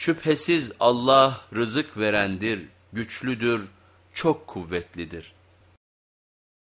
Şüphesiz Allah rızık verendir, güçlüdür, çok kuvvetlidir.''